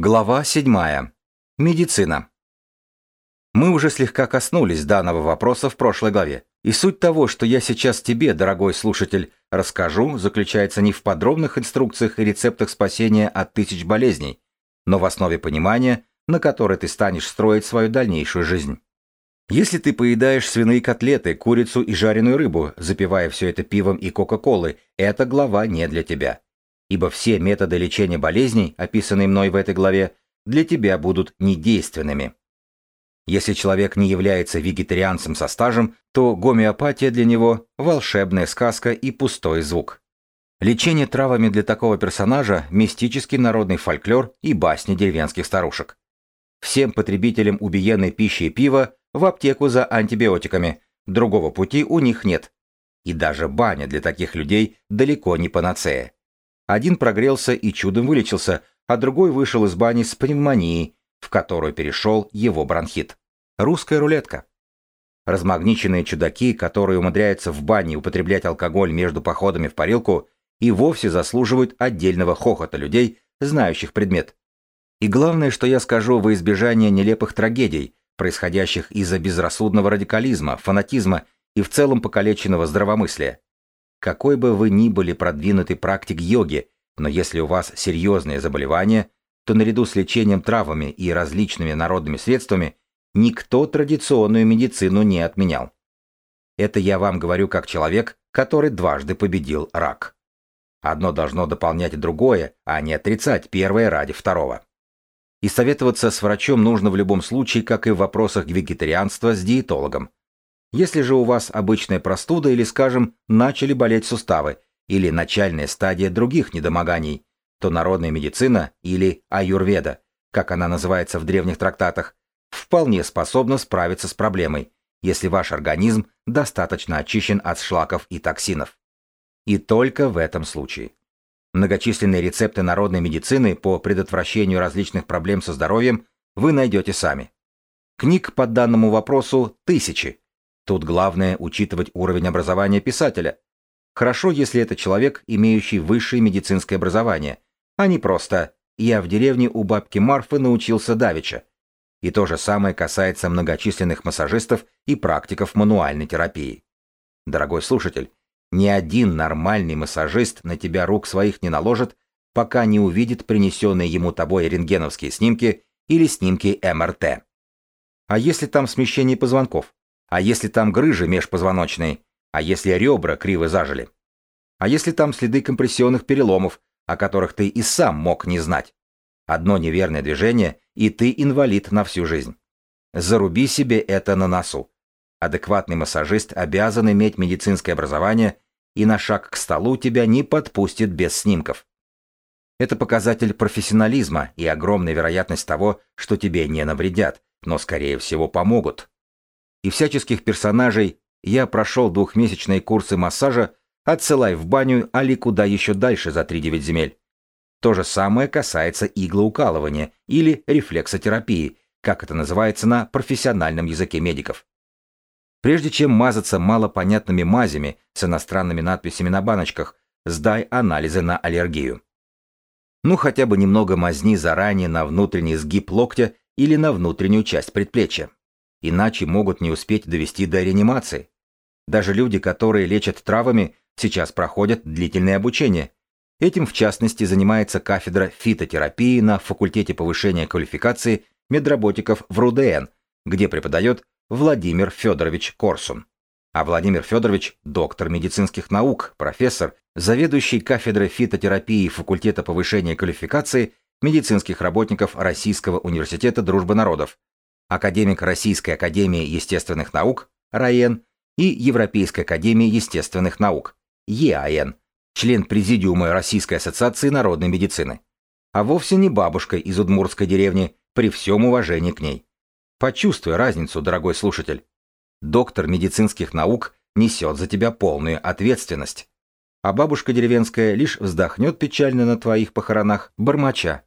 Глава 7. Медицина. Мы уже слегка коснулись данного вопроса в прошлой главе. И суть того, что я сейчас тебе, дорогой слушатель, расскажу, заключается не в подробных инструкциях и рецептах спасения от тысяч болезней, но в основе понимания, на которой ты станешь строить свою дальнейшую жизнь. Если ты поедаешь свиные котлеты, курицу и жареную рыбу, запивая все это пивом и кока-колой, эта глава не для тебя ибо все методы лечения болезней, описанные мной в этой главе, для тебя будут недейственными. Если человек не является вегетарианцем со стажем, то гомеопатия для него – волшебная сказка и пустой звук. Лечение травами для такого персонажа – мистический народный фольклор и басни деревенских старушек. Всем потребителям убиенной пищи и пива в аптеку за антибиотиками, другого пути у них нет. И даже баня для таких людей далеко не панацея. Один прогрелся и чудом вылечился, а другой вышел из бани с пневмонией, в которую перешел его бронхит. Русская рулетка. Размагниченные чудаки, которые умудряются в бане употреблять алкоголь между походами в парилку, и вовсе заслуживают отдельного хохота людей, знающих предмет. И главное, что я скажу во избежание нелепых трагедий, происходящих из-за безрассудного радикализма, фанатизма и в целом покалеченного здравомыслия. Какой бы вы ни были продвинутый практик йоги, но если у вас серьезные заболевания, то наряду с лечением травами и различными народными средствами никто традиционную медицину не отменял. Это я вам говорю как человек, который дважды победил рак. Одно должно дополнять другое, а не отрицать первое ради второго. И советоваться с врачом нужно в любом случае, как и в вопросах вегетарианства с диетологом. Если же у вас обычная простуда или, скажем, начали болеть суставы, или начальная стадия других недомоганий, то народная медицина или аюрведа, как она называется в древних трактатах, вполне способна справиться с проблемой, если ваш организм достаточно очищен от шлаков и токсинов. И только в этом случае. Многочисленные рецепты народной медицины по предотвращению различных проблем со здоровьем вы найдете сами. Книг по данному вопросу тысячи, Тут главное учитывать уровень образования писателя. Хорошо, если это человек, имеющий высшее медицинское образование, а не просто «я в деревне у бабки Марфы научился давеча». И то же самое касается многочисленных массажистов и практиков мануальной терапии. Дорогой слушатель, ни один нормальный массажист на тебя рук своих не наложит, пока не увидит принесенные ему тобой рентгеновские снимки или снимки МРТ. А если там смещение позвонков? А если там грыжи межпозвоночные? А если ребра криво зажили? А если там следы компрессионных переломов, о которых ты и сам мог не знать? Одно неверное движение, и ты инвалид на всю жизнь. Заруби себе это на носу. Адекватный массажист обязан иметь медицинское образование и на шаг к столу тебя не подпустит без снимков. Это показатель профессионализма и огромная вероятность того, что тебе не навредят, но скорее всего помогут и всяческих персонажей я прошел двухмесячные курсы массажа «Отсылай в баню, али куда еще дальше за 3-9 земель». То же самое касается иглоукалывания или рефлексотерапии, как это называется на профессиональном языке медиков. Прежде чем мазаться малопонятными мазями с иностранными надписями на баночках, сдай анализы на аллергию. Ну хотя бы немного мазни заранее на внутренний сгиб локтя или на внутреннюю часть предплечья иначе могут не успеть довести до реанимации. Даже люди, которые лечат травами, сейчас проходят длительное обучение. Этим, в частности, занимается кафедра фитотерапии на факультете повышения квалификации медработиков в РУДН, где преподает Владимир Федорович Корсун. А Владимир Федорович – доктор медицинских наук, профессор, заведующий кафедрой фитотерапии факультета повышения квалификации медицинских работников Российского университета дружбы народов, академик Российской академии естественных наук РАЕН и Европейской академии естественных наук ЕАН, член президиума Российской ассоциации народной медицины. А вовсе не бабушка из удмуртской деревни, при всем уважении к ней. Почувствуй разницу, дорогой слушатель. Доктор медицинских наук несет за тебя полную ответственность. А бабушка деревенская лишь вздохнет печально на твоих похоронах, бормоча.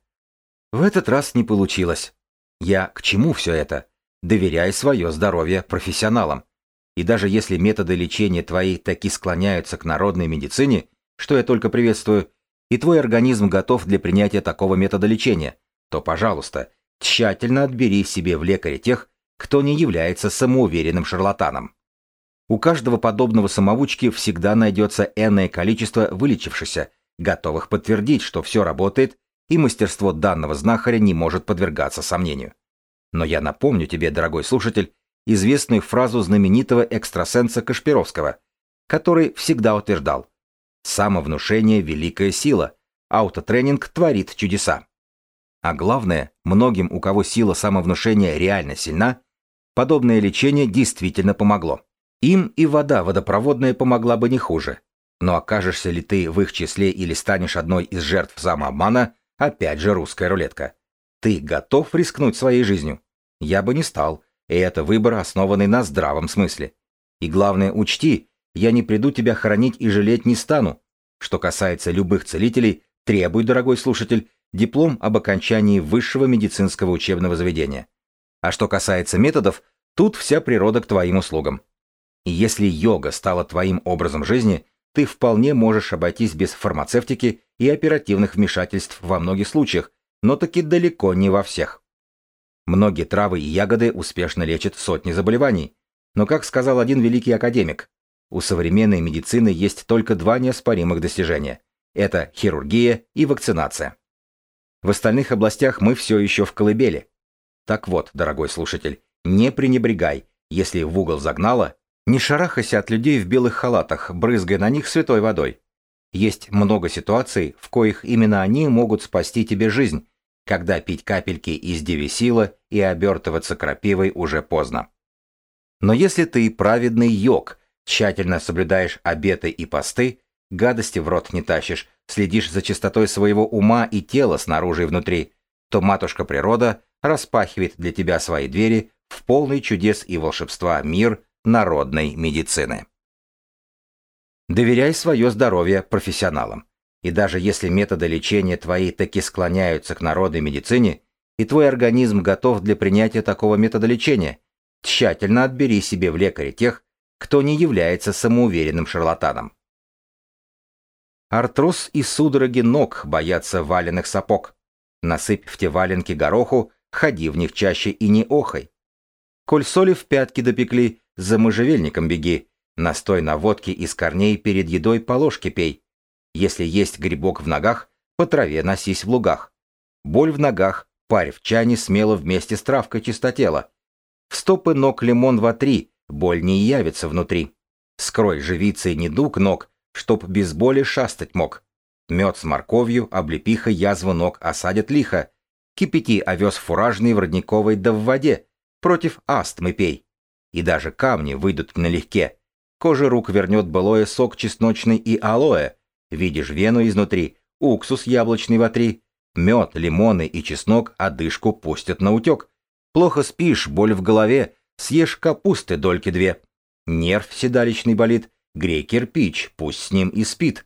В этот раз не получилось. Я к чему все это? Доверяй свое здоровье профессионалам. И даже если методы лечения твои таки склоняются к народной медицине, что я только приветствую, и твой организм готов для принятия такого метода лечения, то, пожалуйста, тщательно отбери себе в лекаре тех, кто не является самоуверенным шарлатаном. У каждого подобного самоучки всегда найдется энное количество вылечившихся, готовых подтвердить, что все работает, и мастерство данного знахаря не может подвергаться сомнению. Но я напомню тебе, дорогой слушатель, известную фразу знаменитого экстрасенса Кашпировского, который всегда утверждал «Самовнушение – великая сила, аутотренинг творит чудеса». А главное, многим, у кого сила самовнушения реально сильна, подобное лечение действительно помогло. Им и вода водопроводная помогла бы не хуже. Но окажешься ли ты в их числе или станешь одной из жертв самообмана, опять же русская рулетка. Ты готов рискнуть своей жизнью? Я бы не стал, и это выбор, основанный на здравом смысле. И главное, учти, я не приду тебя хоронить и жалеть не стану. Что касается любых целителей, требуй, дорогой слушатель, диплом об окончании высшего медицинского учебного заведения. А что касается методов, тут вся природа к твоим услугам. И если йога стала твоим образом жизни, ты вполне можешь обойтись без фармацевтики и оперативных вмешательств во многих случаях, но таки далеко не во всех. Многие травы и ягоды успешно лечат сотни заболеваний, но, как сказал один великий академик, у современной медицины есть только два неоспоримых достижения – это хирургия и вакцинация. В остальных областях мы все еще в колыбели. Так вот, дорогой слушатель, не пренебрегай, если в угол загнало, не шарахайся от людей в белых халатах, брызгая на них святой водой. Есть много ситуаций, в коих именно они могут спасти тебе жизнь, когда пить капельки из девисила и обертываться крапивой уже поздно. Но если ты праведный йог, тщательно соблюдаешь обеты и посты, гадости в рот не тащишь, следишь за чистотой своего ума и тела снаружи и внутри, то матушка природа распахивает для тебя свои двери в полный чудес и волшебства мир народной медицины. Доверяй свое здоровье профессионалам. И даже если методы лечения твои таки склоняются к народной медицине, и твой организм готов для принятия такого метода лечения, тщательно отбери себе в лекаре тех, кто не является самоуверенным шарлатаном. Артроз и судороги ног боятся валенных сапог. Насыпь в те валенки гороху, ходи в них чаще и не охай. Коль соли в пятки допекли, за можжевельником беги, настой на водке из корней перед едой по ложке пей. Если есть грибок в ногах, по траве носись в лугах. Боль в ногах, парь в чане смело вместе с травкой чистотела. В стопы ног лимон вотри, боль не явится внутри. Скрой живицей недуг ног, чтоб без боли шастать мог. Мед с морковью, облепиха язву ног осадят лихо. Кипяти овес фуражный в родниковой да в воде. Против астмы пей. И даже камни выйдут налегке. Кожа рук вернет былое сок чесночный и алоэ. Видишь вену изнутри, уксус яблочный вотри. Мед, лимоны и чеснок одышку пустят на утек. Плохо спишь, боль в голове, съешь капусты дольки две. Нерв седалищный болит, грей кирпич, пусть с ним и спит.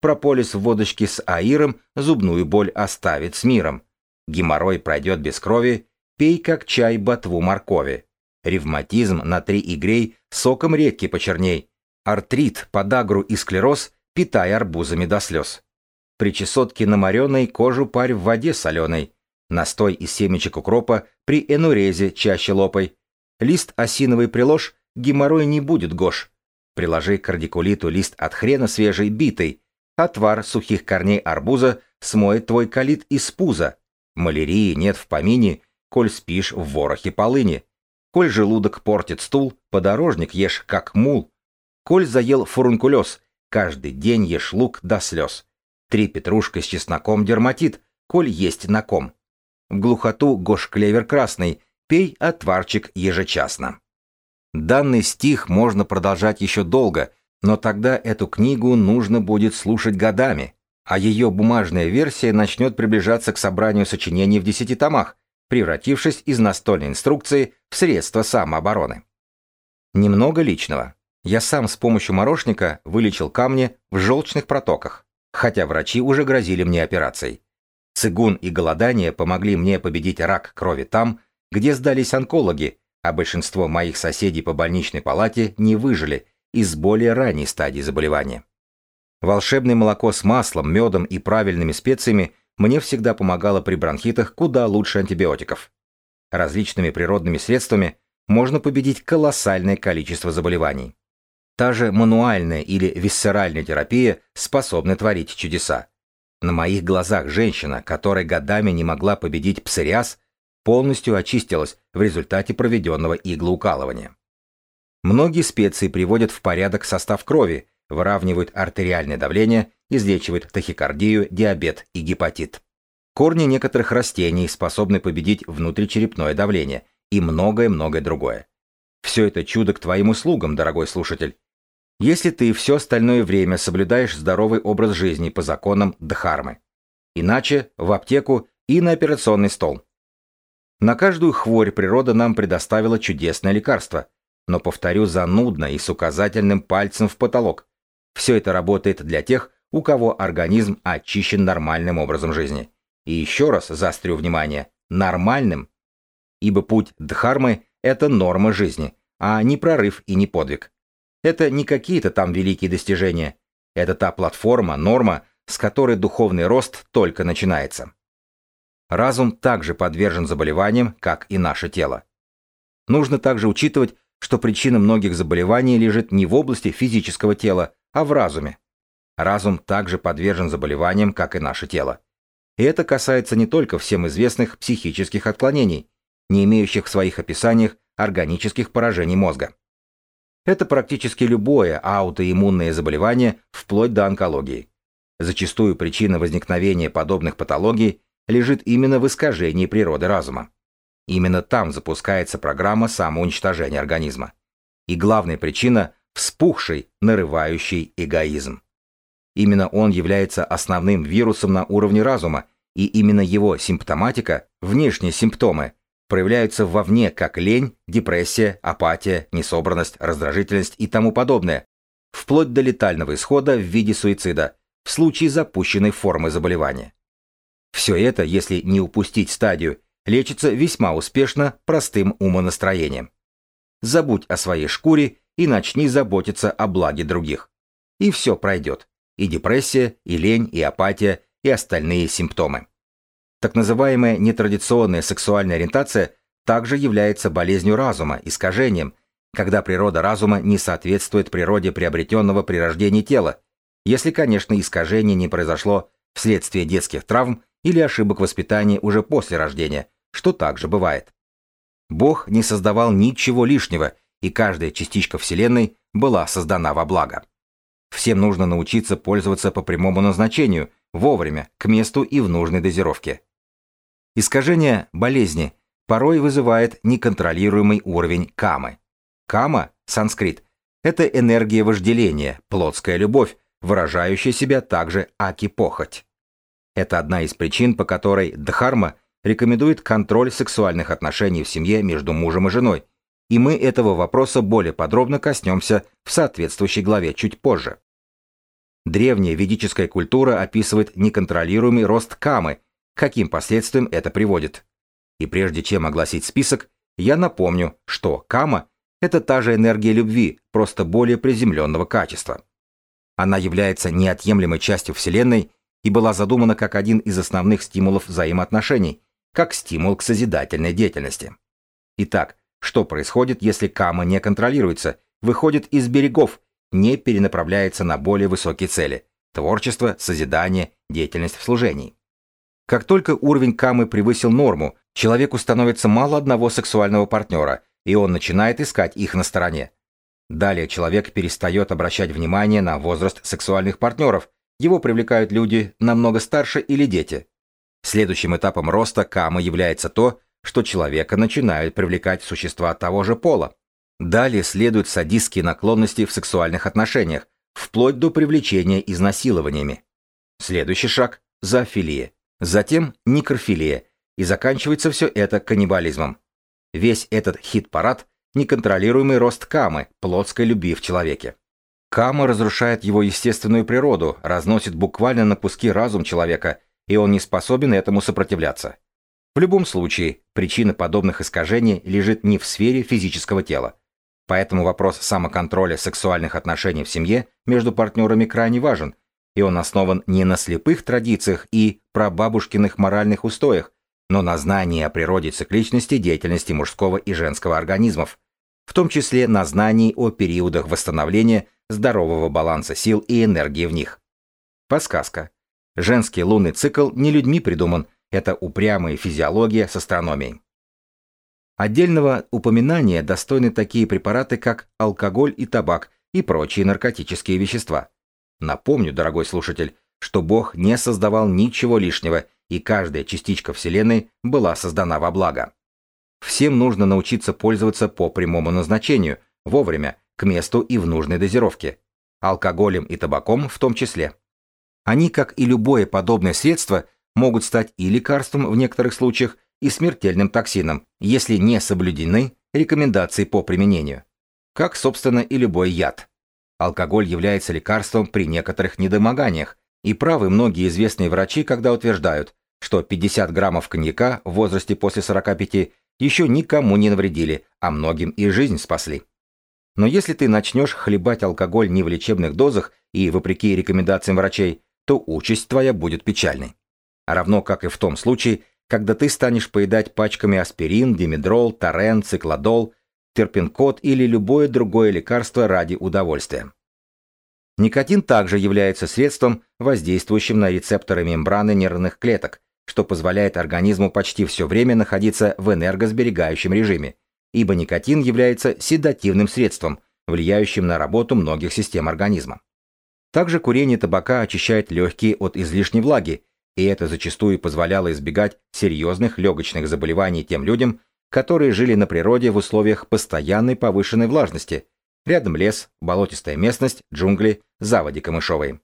Прополис в водочке с аиром зубную боль оставит с миром. Геморрой пройдет без крови, пей как чай ботву моркови. Ревматизм на три игрей соком редки почерней. Артрит, подагру и склероз питай арбузами до слез. При чесотке намаренной кожу парь в воде соленой. Настой из семечек укропа при энурезе чаще лопай. Лист осиновый приложь, геморрой не будет гош. Приложи к радикулиту лист от хрена свежий, битый. Отвар сухих корней арбуза смоет твой калит из пуза. Малярии нет в помине, коль спишь в ворохе полыни. Коль желудок портит стул, подорожник ешь как мул. Коль заел фурункулез, Каждый день ешь лук до слез. Три петрушка с чесноком дерматит, коль есть на ком. В глухоту гош клевер красный, пей отварчик ежечасно. Данный стих можно продолжать еще долго, но тогда эту книгу нужно будет слушать годами, а ее бумажная версия начнет приближаться к собранию сочинений в десяти томах, превратившись из настольной инструкции в средство самообороны. Немного личного. Я сам с помощью морошника вылечил камни в желчных протоках, хотя врачи уже грозили мне операцией. Цигун и голодание помогли мне победить рак крови там, где сдались онкологи, а большинство моих соседей по больничной палате не выжили из более ранней стадии заболевания. Волшебное молоко с маслом, медом и правильными специями мне всегда помогало при бронхитах куда лучше антибиотиков. Различными природными средствами можно победить колоссальное количество заболеваний. Та же мануальная или висцеральная терапия способны творить чудеса. На моих глазах женщина, которая годами не могла победить псориаз, полностью очистилась в результате проведенного иглоукалывания. Многие специи приводят в порядок состав крови, выравнивают артериальное давление, излечивают тахикардию, диабет и гепатит. Корни некоторых растений способны победить внутричерепное давление и многое-многое другое. Все это чудо к твоим услугам, дорогой слушатель. Если ты все остальное время соблюдаешь здоровый образ жизни по законам Дхармы. Иначе в аптеку и на операционный стол. На каждую хворь природа нам предоставила чудесное лекарство, но, повторю, занудно и с указательным пальцем в потолок. Все это работает для тех, у кого организм очищен нормальным образом жизни. И еще раз заострю внимание, нормальным. Ибо путь Дхармы – это норма жизни, а не прорыв и не подвиг. Это не какие-то там великие достижения. Это та платформа, норма, с которой духовный рост только начинается. Разум также подвержен заболеваниям, как и наше тело. Нужно также учитывать, что причина многих заболеваний лежит не в области физического тела, а в разуме. Разум также подвержен заболеваниям, как и наше тело. И это касается не только всем известных психических отклонений, не имеющих в своих описаниях органических поражений мозга. Это практически любое аутоиммунное заболевание, вплоть до онкологии. Зачастую причина возникновения подобных патологий лежит именно в искажении природы разума. Именно там запускается программа самоуничтожения организма. И главная причина – вспухший, нарывающий эгоизм. Именно он является основным вирусом на уровне разума, и именно его симптоматика, внешние симптомы, проявляются вовне как лень, депрессия, апатия, несобранность, раздражительность и тому подобное, вплоть до летального исхода в виде суицида, в случае запущенной формы заболевания. Все это, если не упустить стадию, лечится весьма успешно простым умонастроением. Забудь о своей шкуре и начни заботиться о благе других. И все пройдет. И депрессия, и лень, и апатия, и остальные симптомы. Так называемая нетрадиционная сексуальная ориентация также является болезнью разума, искажением, когда природа разума не соответствует природе приобретенного при рождении тела, если, конечно, искажение не произошло вследствие детских травм или ошибок воспитания уже после рождения, что также бывает. Бог не создавал ничего лишнего, и каждая частичка Вселенной была создана во благо. Всем нужно научиться пользоваться по прямому назначению, вовремя, к месту и в нужной дозировке. Искажение болезни порой вызывает неконтролируемый уровень камы. Кама, санскрит, это энергия вожделения, плотская любовь, выражающая себя также аки-похоть. Это одна из причин, по которой Дхарма рекомендует контроль сексуальных отношений в семье между мужем и женой, и мы этого вопроса более подробно коснемся в соответствующей главе чуть позже. Древняя ведическая культура описывает неконтролируемый рост камы, каким последствиям это приводит. И прежде чем огласить список, я напомню, что кама – это та же энергия любви, просто более приземленного качества. Она является неотъемлемой частью Вселенной и была задумана как один из основных стимулов взаимоотношений, как стимул к созидательной деятельности. Итак, что происходит, если кама не контролируется, выходит из берегов, не перенаправляется на более высокие цели – творчество, созидание, деятельность в служении? Как только уровень камы превысил норму, человеку становится мало одного сексуального партнера, и он начинает искать их на стороне. Далее человек перестает обращать внимание на возраст сексуальных партнеров, его привлекают люди намного старше или дети. Следующим этапом роста камы является то, что человека начинают привлекать существа того же пола. Далее следуют садистские наклонности в сексуальных отношениях, вплоть до привлечения изнасилованиями. Следующий шаг – зоофилия, затем некрофилия, и заканчивается все это каннибализмом. Весь этот хит-парад – неконтролируемый рост камы, плотской любви в человеке. Кама разрушает его естественную природу, разносит буквально на куски разум человека, и он не способен этому сопротивляться. В любом случае, причина подобных искажений лежит не в сфере физического тела. Поэтому вопрос самоконтроля сексуальных отношений в семье между партнерами крайне важен, и он основан не на слепых традициях и прабабушкиных моральных устоях, но на знании о природе цикличности деятельности мужского и женского организмов, в том числе на знании о периодах восстановления здорового баланса сил и энергии в них. Подсказка. Женский лунный цикл не людьми придуман, это упрямая физиология с астрономией. Отдельного упоминания достойны такие препараты, как алкоголь и табак и прочие наркотические вещества. Напомню, дорогой слушатель, что Бог не создавал ничего лишнего, и каждая частичка Вселенной была создана во благо. Всем нужно научиться пользоваться по прямому назначению, вовремя, к месту и в нужной дозировке. Алкоголем и табаком в том числе. Они, как и любое подобное средство, могут стать и лекарством в некоторых случаях, и смертельным токсином, если не соблюдены рекомендации по применению. Как, собственно, и любой яд. Алкоголь является лекарством при некоторых недомоганиях, и правы многие известные врачи, когда утверждают, что 50 граммов коньяка в возрасте после 45 еще никому не навредили, а многим и жизнь спасли. Но если ты начнешь хлебать алкоголь не в лечебных дозах и вопреки рекомендациям врачей, то участь твоя будет печальной. Равно как и в том случае, когда ты станешь поедать пачками аспирин, димедрол, торрен, циклодол, терпинкод или любое другое лекарство ради удовольствия. Никотин также является средством, воздействующим на рецепторы мембраны нервных клеток, что позволяет организму почти все время находиться в энергосберегающем режиме, ибо никотин является седативным средством, влияющим на работу многих систем организма. Также курение табака очищает легкие от излишней влаги и это зачастую позволяло избегать серьезных легочных заболеваний тем людям, которые жили на природе в условиях постоянной повышенной влажности. Рядом лес, болотистая местность, джунгли, заводи камышовые.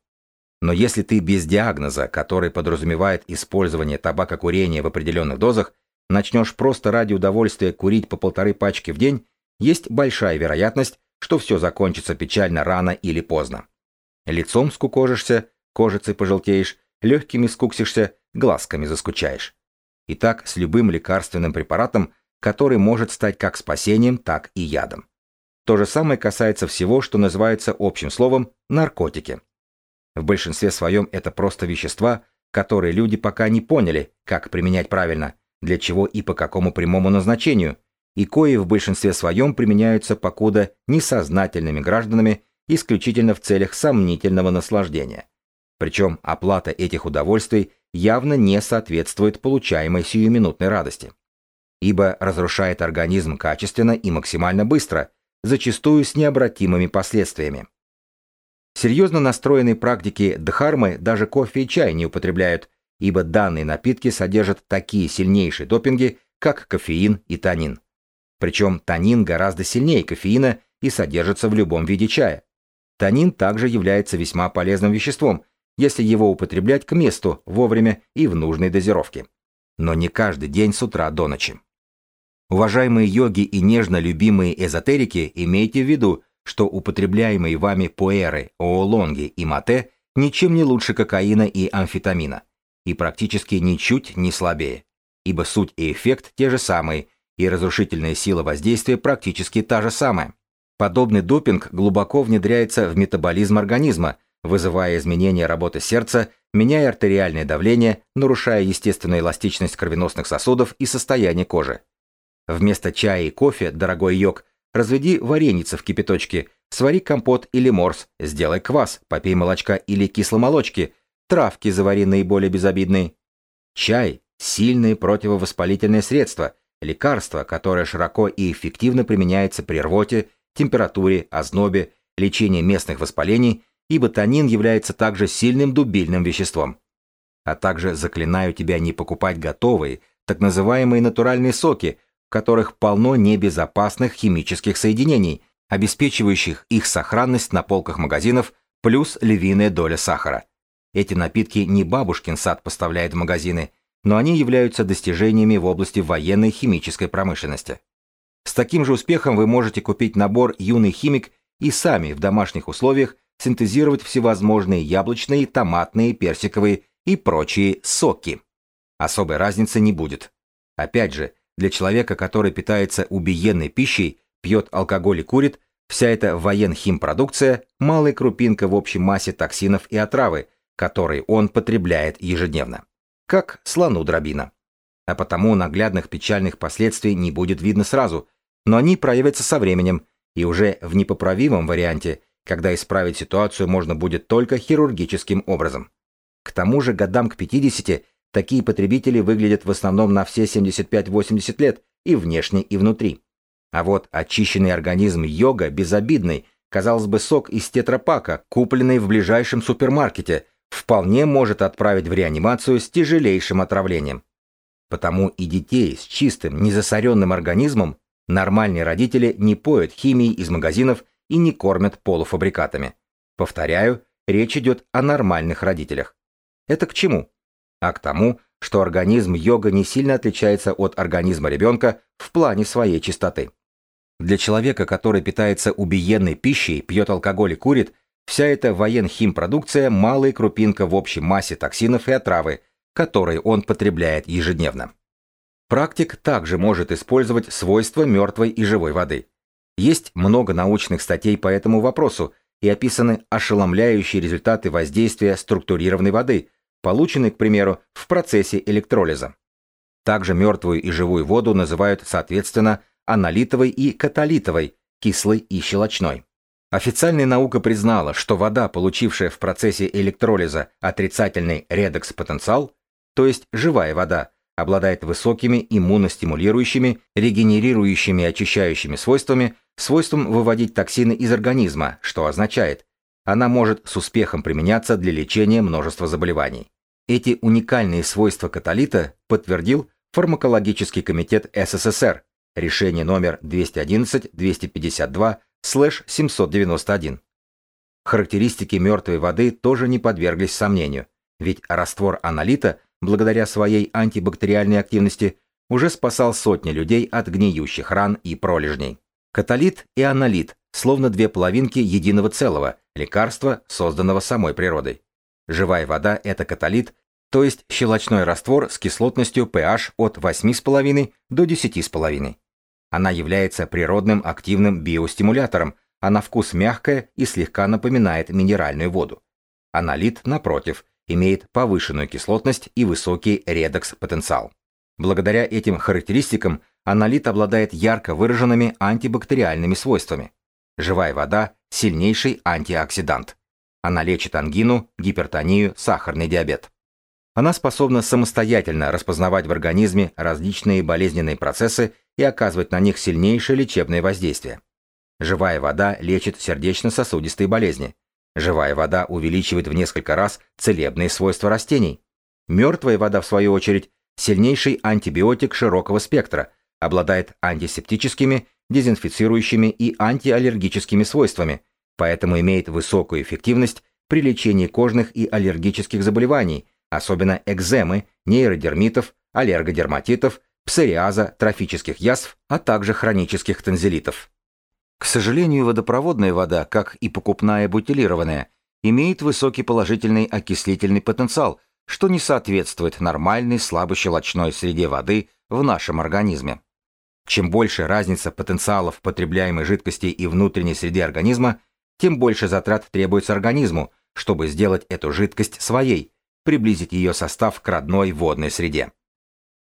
Но если ты без диагноза, который подразумевает использование табакокурения в определенных дозах, начнешь просто ради удовольствия курить по полторы пачки в день, есть большая вероятность, что все закончится печально рано или поздно. Лицом скукожишься, кожицей пожелтеешь, легкими скуксишься, глазками заскучаешь. И так с любым лекарственным препаратом, который может стать как спасением, так и ядом. То же самое касается всего, что называется общим словом наркотики. В большинстве своем это просто вещества, которые люди пока не поняли, как применять правильно, для чего и по какому прямому назначению, и кои в большинстве своем применяются покуда несознательными гражданами исключительно в целях сомнительного наслаждения. Причем оплата этих удовольствий явно не соответствует получаемой сиюминутной радости. Ибо разрушает организм качественно и максимально быстро, зачастую с необратимыми последствиями. Серьезно настроенные практики дхармы даже кофе и чай не употребляют, ибо данные напитки содержат такие сильнейшие допинги, как кофеин и танин. Причем танин гораздо сильнее кофеина и содержится в любом виде чая. Танин также является весьма полезным веществом, если его употреблять к месту, вовремя и в нужной дозировке. Но не каждый день с утра до ночи. Уважаемые йоги и нежно любимые эзотерики, имейте в виду, что употребляемые вами пуэры, оолонги и мате ничем не лучше кокаина и амфетамина, и практически ничуть не слабее, ибо суть и эффект те же самые, и разрушительная сила воздействия практически та же самая. Подобный допинг глубоко внедряется в метаболизм организма, вызывая изменения работы сердца, меняя артериальное давление, нарушая естественную эластичность кровеносных сосудов и состояние кожи. Вместо чая и кофе, дорогой йог, разведи вареницы в кипяточке, свари компот или морс, сделай квас, попей молочка или кисломолочки, травки завари наиболее безобидные. Чай – сильное противовоспалительное средство, лекарство, которое широко и эффективно применяется при рвоте, температуре, ознобе, лечении местных воспалений ибо танин является также сильным дубильным веществом. А также заклинаю тебя не покупать готовые, так называемые натуральные соки, в которых полно небезопасных химических соединений, обеспечивающих их сохранность на полках магазинов, плюс львиная доля сахара. Эти напитки не бабушкин сад поставляет в магазины, но они являются достижениями в области военной химической промышленности. С таким же успехом вы можете купить набор «Юный химик» и сами в домашних условиях синтезировать всевозможные яблочные, томатные, персиковые и прочие соки. Особой разницы не будет. Опять же, для человека, который питается убиенной пищей, пьет алкоголь и курит, вся эта военхимпродукция – малая крупинка в общей массе токсинов и отравы, который он потребляет ежедневно. Как слону дробина. А потому наглядных печальных последствий не будет видно сразу, но они проявятся со временем, и уже в непоправимом варианте, когда исправить ситуацию можно будет только хирургическим образом. К тому же годам к 50 такие потребители выглядят в основном на все 75-80 лет и внешне, и внутри. А вот очищенный организм йога безобидный, казалось бы, сок из тетрапака, купленный в ближайшем супермаркете, вполне может отправить в реанимацию с тяжелейшим отравлением. Потому и детей с чистым, незасоренным организмом нормальные родители не поют химией из магазинов и не кормят полуфабрикатами. Повторяю, речь идет о нормальных родителях. Это к чему? А к тому, что организм йога не сильно отличается от организма ребенка в плане своей чистоты. Для человека, который питается убиенной пищей, пьет алкоголь и курит, вся эта военхимпродукция – малая крупинка в общей массе токсинов и отравы, которые он потребляет ежедневно. Практик также может использовать свойства мертвой и живой воды. Есть много научных статей по этому вопросу и описаны ошеломляющие результаты воздействия структурированной воды, полученной, к примеру, в процессе электролиза. Также мертвую и живую воду называют, соответственно, аналитовой и каталитовой, кислой и щелочной. Официальная наука признала, что вода, получившая в процессе электролиза отрицательный редокс-потенциал, то есть живая вода, обладает высокими иммуностимулирующими, регенерирующими и очищающими свойствами, свойством выводить токсины из организма, что означает, она может с успехом применяться для лечения множества заболеваний. Эти уникальные свойства каталита подтвердил фармакологический комитет СССР, Решение номер 211-252-791. Характеристики мертвой воды тоже не подверглись сомнению, ведь раствор аналита, благодаря своей антибактериальной активности, уже спасал сотни людей от гниющих ран и пролежней. Каталит и аналит, словно две половинки единого целого, лекарства, созданного самой природой. Живая вода – это каталит, то есть щелочной раствор с кислотностью pH от 8,5 до 10,5. Она является природным активным биостимулятором, а на вкус мягкая и слегка напоминает минеральную воду. Аналит, напротив, имеет повышенную кислотность и высокий редокс-потенциал. Благодаря этим характеристикам аналит обладает ярко выраженными антибактериальными свойствами. Живая вода – сильнейший антиоксидант. Она лечит ангину, гипертонию, сахарный диабет. Она способна самостоятельно распознавать в организме различные болезненные процессы и оказывать на них сильнейшее лечебное воздействие. Живая вода лечит сердечно-сосудистые болезни. Живая вода увеличивает в несколько раз целебные свойства растений. Мертвая вода, в свою очередь, сильнейший антибиотик широкого спектра, обладает антисептическими, дезинфицирующими и антиаллергическими свойствами, поэтому имеет высокую эффективность при лечении кожных и аллергических заболеваний, особенно экземы, нейродермитов, аллергодерматитов, псориаза, трофических язв, а также хронических танзелитов. К сожалению, водопроводная вода, как и покупная бутилированная, имеет высокий положительный окислительный потенциал, что не соответствует нормальной слабощелочной среде воды в нашем организме. Чем больше разница потенциалов потребляемой жидкости и внутренней среде организма, тем больше затрат требуется организму, чтобы сделать эту жидкость своей, приблизить ее состав к родной водной среде.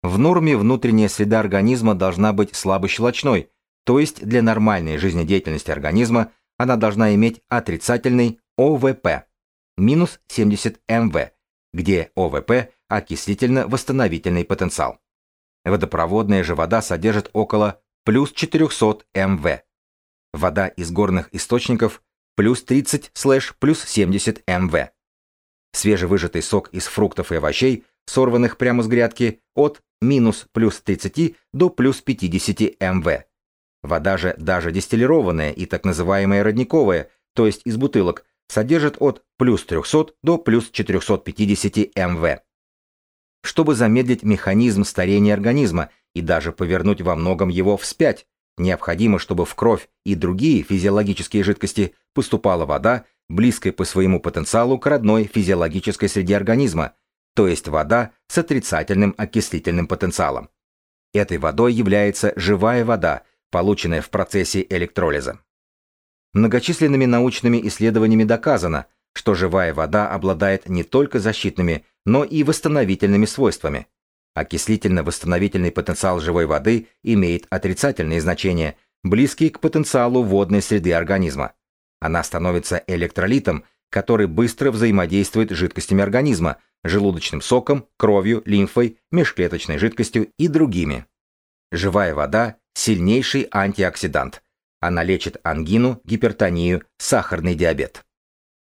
В норме внутренняя среда организма должна быть слабощелочной, то есть для нормальной жизнедеятельности организма она должна иметь отрицательный ОВП, минус 70 МВ, где ОВП – окислительно-восстановительный потенциал. Водопроводная же вода содержит около плюс 400 МВ. Вода из горных источников плюс 30 слэш плюс 70 МВ. Свежевыжатый сок из фруктов и овощей, сорванных прямо с грядки, от минус плюс 30 до плюс 50 МВ. Вода же даже дистиллированная и так называемая родниковая, то есть из бутылок, содержит от плюс 300 до плюс 450 МВ. Чтобы замедлить механизм старения организма и даже повернуть во многом его вспять, необходимо, чтобы в кровь и другие физиологические жидкости поступала вода, близкая по своему потенциалу к родной физиологической среде организма, то есть вода с отрицательным окислительным потенциалом. Этой водой является живая вода, полученная в процессе электролиза. Многочисленными научными исследованиями доказано, что живая вода обладает не только защитными, но и восстановительными свойствами. Окислительно-восстановительный потенциал живой воды имеет отрицательные значения, близкие к потенциалу водной среды организма. Она становится электролитом, который быстро взаимодействует с жидкостями организма, желудочным соком, кровью, лимфой, межклеточной жидкостью и другими. Живая вода – сильнейший антиоксидант. Она лечит ангину, гипертонию, сахарный диабет.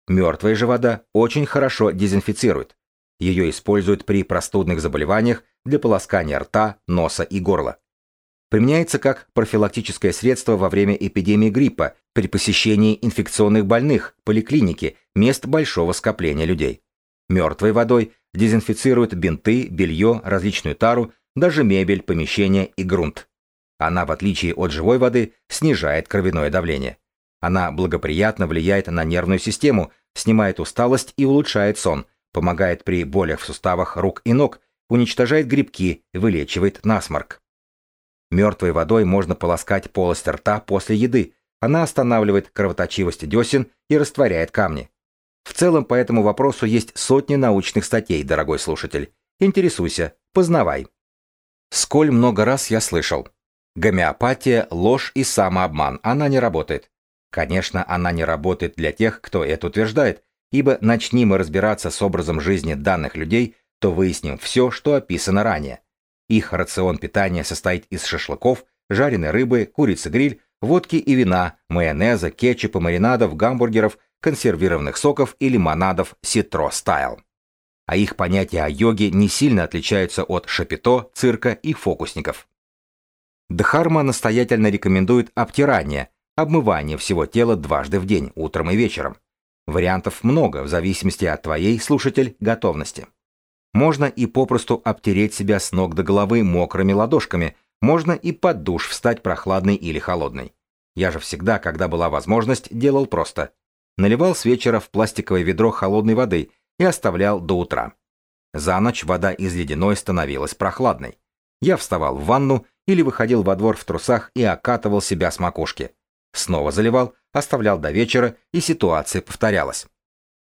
Мертвая же вода очень хорошо дезинфицирует. Ее используют при простудных заболеваниях для полоскания рта, носа и горла. Применяется как профилактическое средство во время эпидемии гриппа, при посещении инфекционных больных, поликлиники, мест большого скопления людей. Мертвой водой дезинфицируют бинты, белье, различную тару, даже мебель, помещения и грунт. Она, в отличие от живой воды, снижает кровяное давление. Она благоприятно влияет на нервную систему, снимает усталость и улучшает сон, помогает при болях в суставах рук и ног, уничтожает грибки, вылечивает насморк. Мертвой водой можно полоскать полость рта после еды. Она останавливает кровоточивость десен и растворяет камни. В целом по этому вопросу есть сотни научных статей, дорогой слушатель. Интересуйся, познавай. Сколь много раз я слышал. Гомеопатия – ложь и самообман, она не работает. Конечно, она не работает для тех, кто это утверждает, ибо начни мы разбираться с образом жизни данных людей, то выясним все, что описано ранее. Их рацион питания состоит из шашлыков, жареной рыбы, курицы-гриль, водки и вина, майонеза, кетчупа, маринадов, гамбургеров, консервированных соков и лимонадов Citro Style. А их понятия о йоге не сильно отличаются от шапито, цирка и фокусников. Дхарма настоятельно рекомендует обтирание, обмывание всего тела дважды в день, утром и вечером. Вариантов много, в зависимости от твоей, слушатель, готовности. Можно и попросту обтереть себя с ног до головы мокрыми ладошками, можно и под душ встать прохладный или холодный. Я же всегда, когда была возможность, делал просто. Наливал с вечера в пластиковое ведро холодной воды и оставлял до утра. За ночь вода из ледяной становилась прохладной. Я вставал в ванну или выходил во двор в трусах и окатывал себя с макушки. Снова заливал, оставлял до вечера, и ситуация повторялась.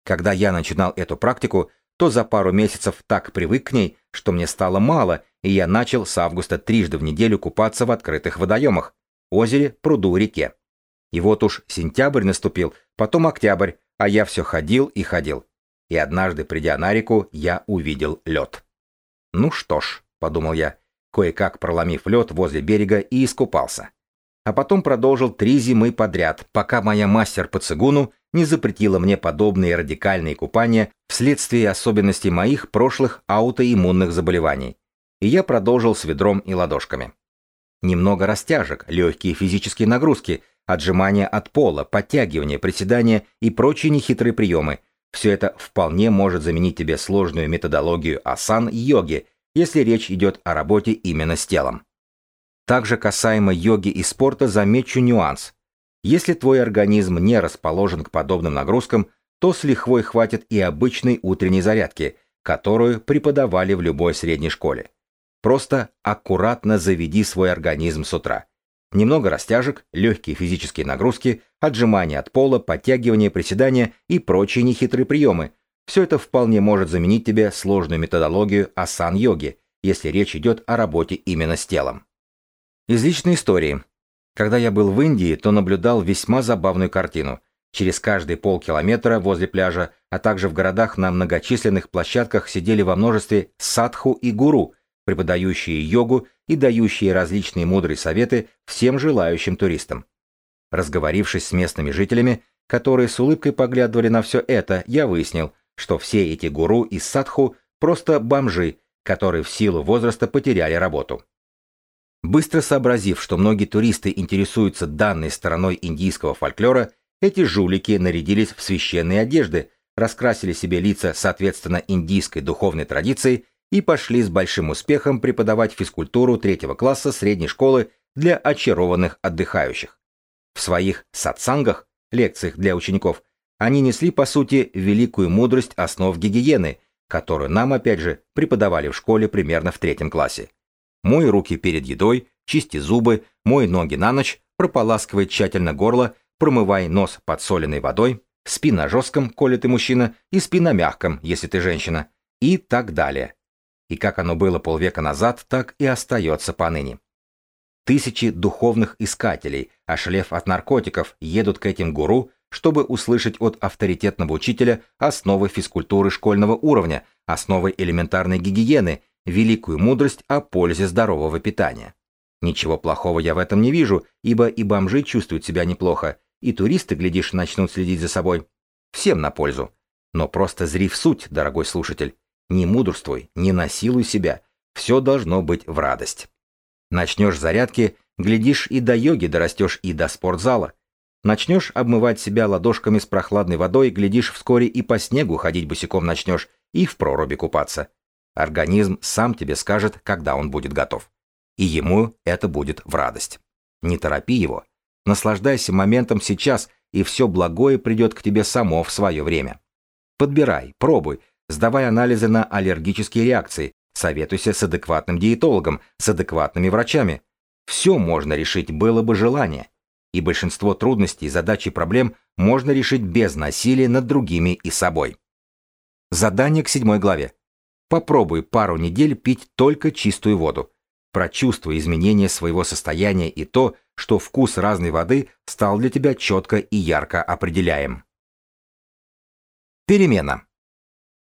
Когда я начинал эту практику, то за пару месяцев так привык к ней, что мне стало мало, и я начал с августа трижды в неделю купаться в открытых водоемах, озере, пруду, реке. И вот уж сентябрь наступил, потом октябрь, а я все ходил и ходил. И однажды, придя на реку, я увидел лед. «Ну что ж», — подумал я, кое-как проломив лед возле берега и искупался. А потом продолжил три зимы подряд, пока моя мастер по цигуну не запретила мне подобные радикальные купания вследствие особенностей моих прошлых аутоиммунных заболеваний. И я продолжил с ведром и ладошками. Немного растяжек, легкие физические нагрузки, отжимания от пола, подтягивания, приседания и прочие нехитрые приемы. Все это вполне может заменить тебе сложную методологию асан-йоги, если речь идет о работе именно с телом. Также касаемо йоги и спорта замечу нюанс. Если твой организм не расположен к подобным нагрузкам, то с лихвой хватит и обычной утренней зарядки, которую преподавали в любой средней школе. Просто аккуратно заведи свой организм с утра. Немного растяжек, легкие физические нагрузки, отжимания от пола, подтягивания, приседания и прочие нехитрые приемы. Все это вполне может заменить тебе сложную методологию асан-йоги, если речь идет о работе именно с телом. Из личной истории. Когда я был в Индии, то наблюдал весьма забавную картину. Через каждые полкилометра возле пляжа, а также в городах на многочисленных площадках сидели во множестве садху и гуру, преподающие йогу и дающие различные мудрые советы всем желающим туристам. Разговорившись с местными жителями, которые с улыбкой поглядывали на все это, я выяснил, что все эти гуру и садху просто бомжи, которые в силу возраста потеряли работу. Быстро сообразив, что многие туристы интересуются данной стороной индийского фольклора, эти жулики нарядились в священные одежды, раскрасили себе лица соответственно индийской духовной традиции и пошли с большим успехом преподавать физкультуру третьего класса средней школы для очарованных отдыхающих. В своих сатсангах, лекциях для учеников, они несли по сути великую мудрость основ гигиены, которую нам опять же преподавали в школе примерно в третьем классе. Мой руки перед едой, чисти зубы, мой ноги на ночь, прополаскивай тщательно горло, промывай нос подсоленной водой, спи на жестком, коли ты мужчина, и спи на мягком, если ты женщина, и так далее. И как оно было полвека назад, так и остается поныне. Тысячи духовных искателей, ошлев от наркотиков, едут к этим гуру, чтобы услышать от авторитетного учителя основы физкультуры школьного уровня, основы элементарной гигиены, великую мудрость о пользе здорового питания. Ничего плохого я в этом не вижу, ибо и бомжи чувствуют себя неплохо, и туристы, глядишь, начнут следить за собой. Всем на пользу. Но просто зри в суть, дорогой слушатель. Не мудрствуй, не насилуй себя. Все должно быть в радость. Начнешь зарядки, глядишь, и до йоги дорастешь, и до спортзала. Начнешь обмывать себя ладошками с прохладной водой, глядишь, вскоре и по снегу ходить босиком начнешь, и в проруби купаться. Организм сам тебе скажет, когда он будет готов. И ему это будет в радость. Не торопи его. Наслаждайся моментом сейчас, и все благое придет к тебе само в свое время. Подбирай, пробуй, сдавай анализы на аллергические реакции, советуйся с адекватным диетологом, с адекватными врачами. Все можно решить, было бы желание. И большинство трудностей, задач и проблем можно решить без насилия над другими и собой. Задание к седьмой главе. Попробуй пару недель пить только чистую воду. Прочувствуй изменение своего состояния и то, что вкус разной воды стал для тебя четко и ярко определяем. Перемена.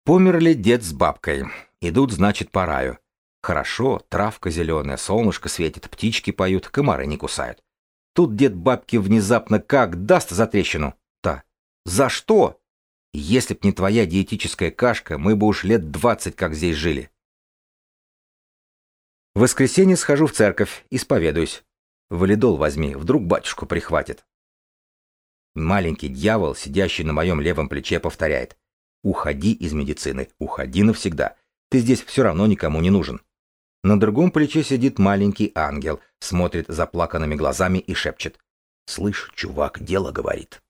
Померли дед с бабкой. Идут, значит, по раю. Хорошо, травка зеленая, солнышко светит, птички поют, комары не кусают. Тут дед бабки внезапно как даст за трещину. Та. За что? Если б не твоя диетическая кашка, мы бы уж лет двадцать как здесь жили. В воскресенье схожу в церковь, исповедуюсь. Валидол возьми, вдруг батюшку прихватит. Маленький дьявол, сидящий на моем левом плече, повторяет. Уходи из медицины, уходи навсегда. Ты здесь все равно никому не нужен. На другом плече сидит маленький ангел, смотрит заплаканными глазами и шепчет. «Слышь, чувак, дело говорит».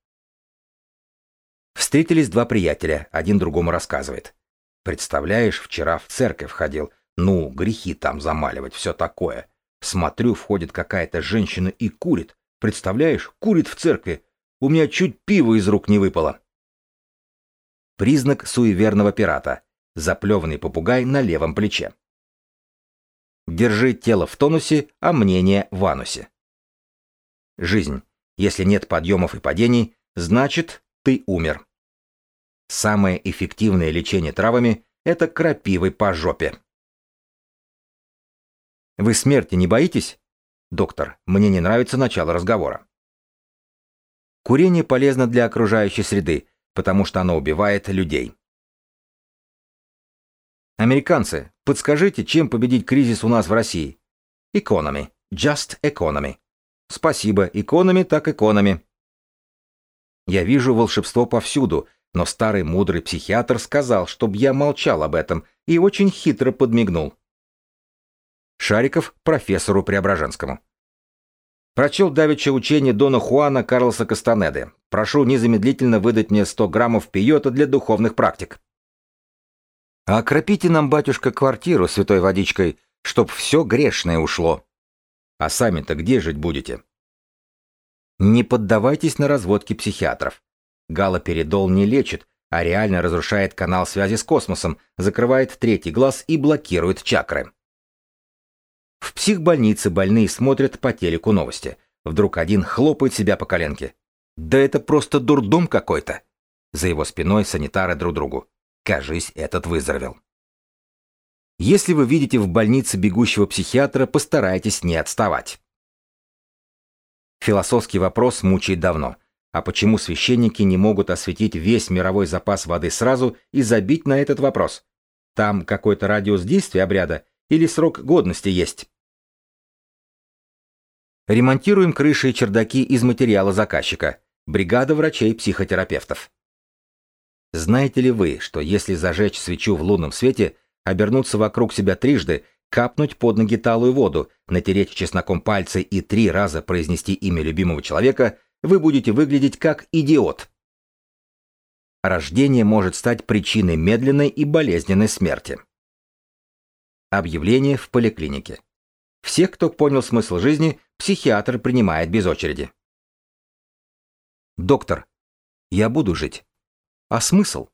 Встретились два приятеля, один другому рассказывает. Представляешь, вчера в церковь ходил, ну, грехи там замаливать, все такое. Смотрю, входит какая-то женщина и курит. Представляешь, курит в церкви. У меня чуть пиво из рук не выпало. Признак суеверного пирата. Заплеванный попугай на левом плече. Держи тело в тонусе, а мнение в анусе. Жизнь. Если нет подъемов и падений, значит, ты умер. Самое эффективное лечение травами – это крапивой по жопе. Вы смерти не боитесь? Доктор, мне не нравится начало разговора. Курение полезно для окружающей среды, потому что оно убивает людей. Американцы, подскажите, чем победить кризис у нас в России? Economy. Just economy. Спасибо, экономи так экономи. Я вижу волшебство повсюду, но старый мудрый психиатр сказал, чтобы я молчал об этом, и очень хитро подмигнул. Шариков профессору Преображенскому. Прочел давеча учение Дона Хуана Карлоса Кастанеды. Прошу незамедлительно выдать мне 100 граммов пиота для духовных практик. А окропите нам, батюшка, квартиру святой водичкой, чтоб все грешное ушло. А сами-то где жить будете? Не поддавайтесь на разводки психиатров. Галоперидол не лечит, а реально разрушает канал связи с космосом, закрывает третий глаз и блокирует чакры. В психбольнице больные смотрят по телеку новости. Вдруг один хлопает себя по коленке. Да это просто дурдом какой-то. За его спиной санитары друг другу. Кажись, этот выздоровел. Если вы видите в больнице бегущего психиатра, постарайтесь не отставать. Философский вопрос мучает давно. А почему священники не могут осветить весь мировой запас воды сразу и забить на этот вопрос? Там какой-то радиус действия обряда или срок годности есть? Ремонтируем крыши и чердаки из материала заказчика. Бригада врачей-психотерапевтов. Знаете ли вы, что если зажечь свечу в лунном свете, обернуться вокруг себя трижды, капнуть под ноги талую воду, натереть чесноком пальцы и три раза произнести имя любимого человека, вы будете выглядеть как идиот. Рождение может стать причиной медленной и болезненной смерти. Объявление в поликлинике. Всех, кто понял смысл жизни, психиатр принимает без очереди. Доктор, Я буду жить. А смысл?